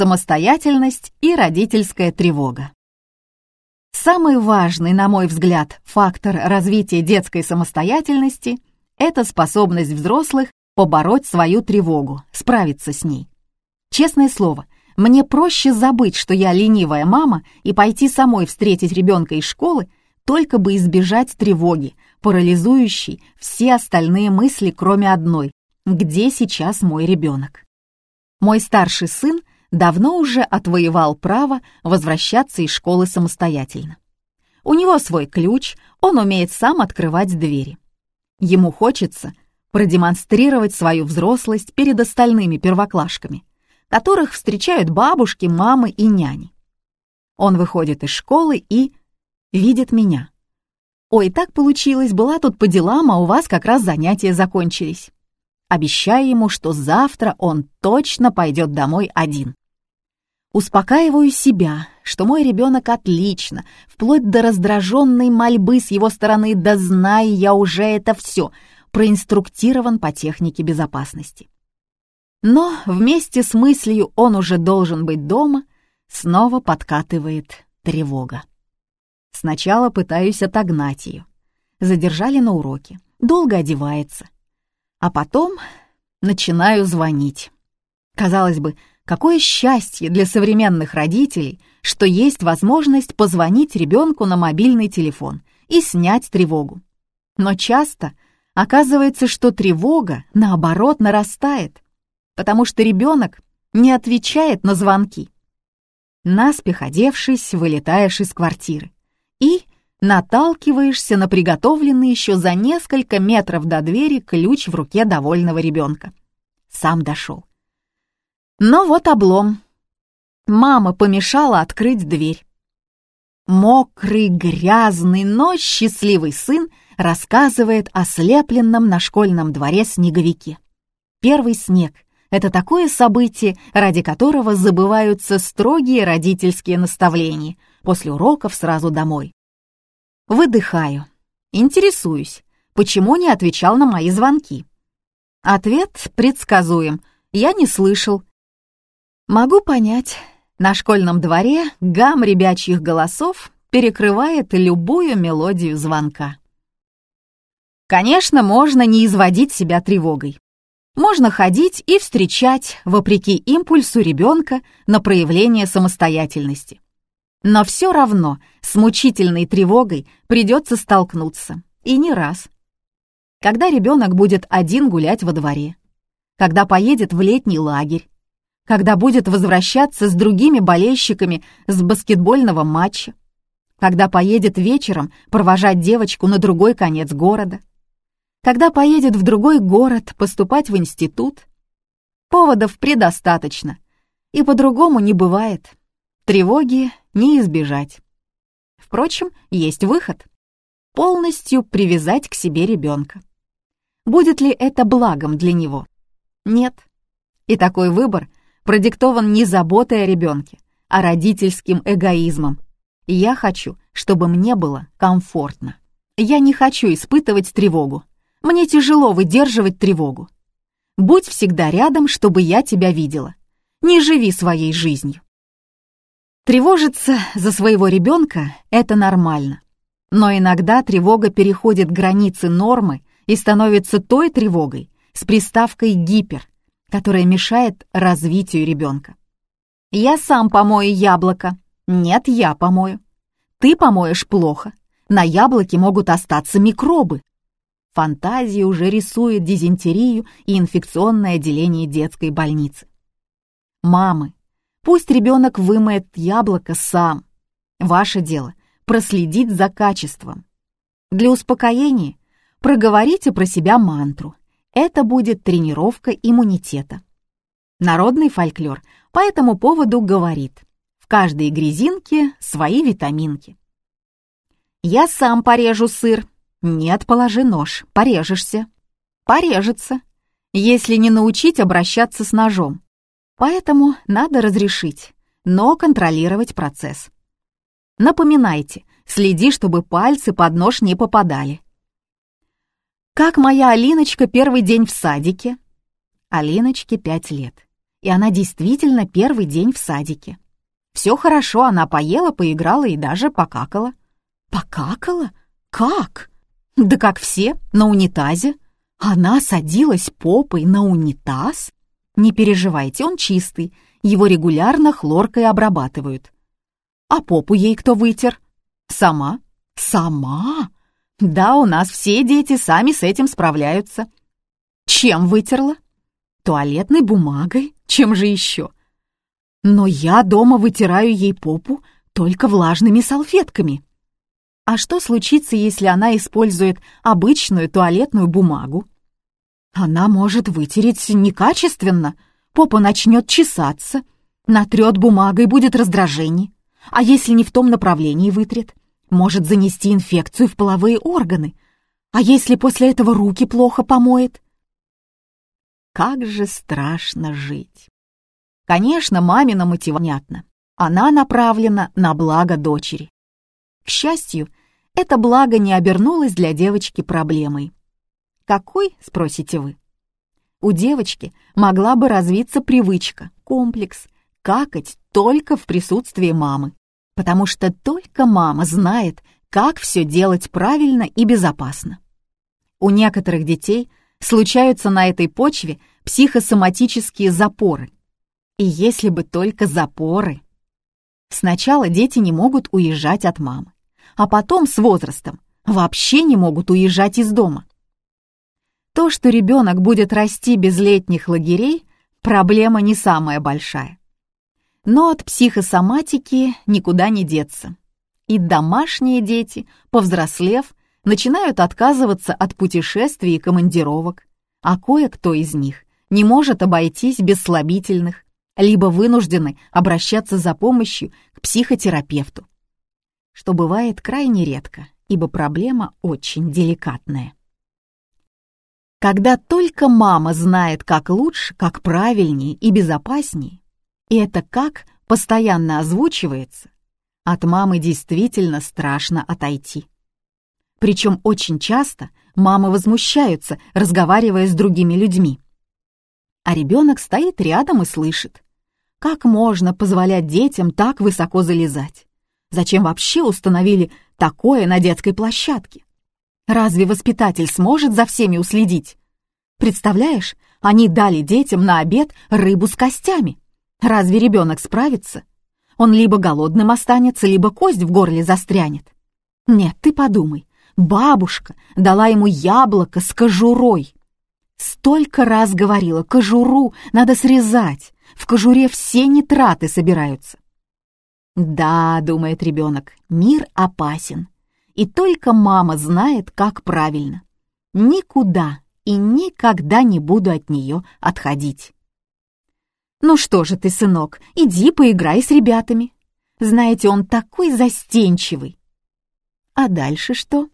самостоятельность и родительская тревога. Самый важный, на мой взгляд, фактор развития детской самостоятельности – это способность взрослых побороть свою тревогу, справиться с ней. Честное слово, мне проще забыть, что я ленивая мама, и пойти самой встретить ребенка из школы, только бы избежать тревоги, парализующей все остальные мысли, кроме одной – где сейчас мой ребенок? Мой старший сын давно уже отвоевал право возвращаться из школы самостоятельно. У него свой ключ, он умеет сам открывать двери. Ему хочется продемонстрировать свою взрослость перед остальными первоклашками, которых встречают бабушки, мамы и няни. Он выходит из школы и видит меня. «Ой, так получилось, была тут по делам, а у вас как раз занятия закончились». Обещаю ему, что завтра он точно пойдет домой один. Успокаиваю себя, что мой ребенок отлично, вплоть до раздраженной мольбы с его стороны, да знаю я уже это все, проинструктирован по технике безопасности. Но вместе с мыслью «он уже должен быть дома» снова подкатывает тревога. Сначала пытаюсь отогнать ее. Задержали на уроке, долго одевается. А потом начинаю звонить. Казалось бы, Какое счастье для современных родителей, что есть возможность позвонить ребенку на мобильный телефон и снять тревогу. Но часто оказывается, что тревога, наоборот, нарастает, потому что ребенок не отвечает на звонки. Наспех одевшись, вылетаешь из квартиры и наталкиваешься на приготовленный еще за несколько метров до двери ключ в руке довольного ребенка. Сам дошел. Но вот облом. Мама помешала открыть дверь. Мокрый, грязный, но счастливый сын рассказывает о слепленном на школьном дворе снеговике. Первый снег — это такое событие, ради которого забываются строгие родительские наставления. После уроков сразу домой. Выдыхаю. Интересуюсь, почему не отвечал на мои звонки. Ответ предсказуем. Я не слышал, Могу понять, на школьном дворе гам ребячьих голосов перекрывает любую мелодию звонка. Конечно, можно не изводить себя тревогой. Можно ходить и встречать, вопреки импульсу ребенка, на проявление самостоятельности. Но все равно с мучительной тревогой придется столкнуться, и не раз. Когда ребенок будет один гулять во дворе, когда поедет в летний лагерь, когда будет возвращаться с другими болельщиками с баскетбольного матча, когда поедет вечером провожать девочку на другой конец города, когда поедет в другой город поступать в институт. Поводов предостаточно, и по-другому не бывает. Тревоги не избежать. Впрочем, есть выход. Полностью привязать к себе ребенка. Будет ли это благом для него? Нет. И такой выбор продиктован не заботой о ребенке, а родительским эгоизмом. Я хочу, чтобы мне было комфортно. Я не хочу испытывать тревогу. Мне тяжело выдерживать тревогу. Будь всегда рядом, чтобы я тебя видела. Не живи своей жизнью. Тревожиться за своего ребенка — это нормально. Но иногда тревога переходит границы нормы и становится той тревогой с приставкой «гипер», которая мешает развитию ребенка. Я сам помою яблоко. Нет, я помою. Ты помоешь плохо. На яблоке могут остаться микробы. Фантазия уже рисует дизентерию и инфекционное отделение детской больницы. Мамы, пусть ребенок вымоет яблоко сам. Ваше дело — проследить за качеством. Для успокоения проговорите про себя мантру это будет тренировка иммунитета. Народный фольклор по этому поводу говорит, в каждой грязинке свои витаминки. Я сам порежу сыр. Нет, положи нож, порежешься. Порежется, если не научить обращаться с ножом. Поэтому надо разрешить, но контролировать процесс. Напоминайте, следи, чтобы пальцы под нож не попадали. Как моя Алиночка первый день в садике? Алиночке пять лет. и она действительно первый день в садике. Все хорошо, она поела, поиграла и даже покакала. Покакала? Как? Да как все, на унитазе. Она садилась попой на унитаз? Не переживайте, он чистый, его регулярно хлоркой обрабатывают. А попу ей кто вытер? Сама? Сама? Да, у нас все дети сами с этим справляются. Чем вытерла? Туалетной бумагой? Чем же еще? Но я дома вытираю ей попу только влажными салфетками. А что случится, если она использует обычную туалетную бумагу? Она может вытереть некачественно, попа начнет чесаться, натрет бумагой, будет раздражение. А если не в том направлении вытрет, может занести инфекцию в половые органы. А если после этого руки плохо помоет? Как же страшно жить. Конечно, мамина мотива понятна. Она направлена на благо дочери. К счастью, это благо не обернулось для девочки проблемой. Какой, спросите вы? У девочки могла бы развиться привычка, комплекс, какать только в присутствии мамы, потому что только мама знает, как все делать правильно и безопасно. У некоторых детей случаются на этой почве психосоматические запоры – и если бы только запоры. Сначала дети не могут уезжать от мамы, а потом с возрастом вообще не могут уезжать из дома. То, что ребенок будет расти без летних лагерей, проблема не самая большая. Но от психосоматики никуда не деться. И домашние дети, повзрослев, начинают отказываться от путешествий и командировок, а кое-кто из них не может обойтись без слабительных, либо вынуждены обращаться за помощью к психотерапевту, что бывает крайне редко, ибо проблема очень деликатная. Когда только мама знает, как лучше, как правильнее и безопаснее, и это как постоянно озвучивается, от мамы действительно страшно отойти. Причем очень часто мамы возмущаются, разговаривая с другими людьми. А ребенок стоит рядом и слышит. Как можно позволять детям так высоко залезать? Зачем вообще установили такое на детской площадке? Разве воспитатель сможет за всеми уследить? Представляешь, они дали детям на обед рыбу с костями. Разве ребенок справится? Он либо голодным останется, либо кость в горле застрянет. Нет, ты подумай, бабушка дала ему яблоко с кожурой. Столько раз говорила, кожуру надо срезать, в кожуре все нитраты собираются. Да, думает ребенок, мир опасен. И только мама знает, как правильно. Никуда и никогда не буду от нее отходить. Ну что же ты, сынок, иди поиграй с ребятами. Знаете, он такой застенчивый. А дальше что?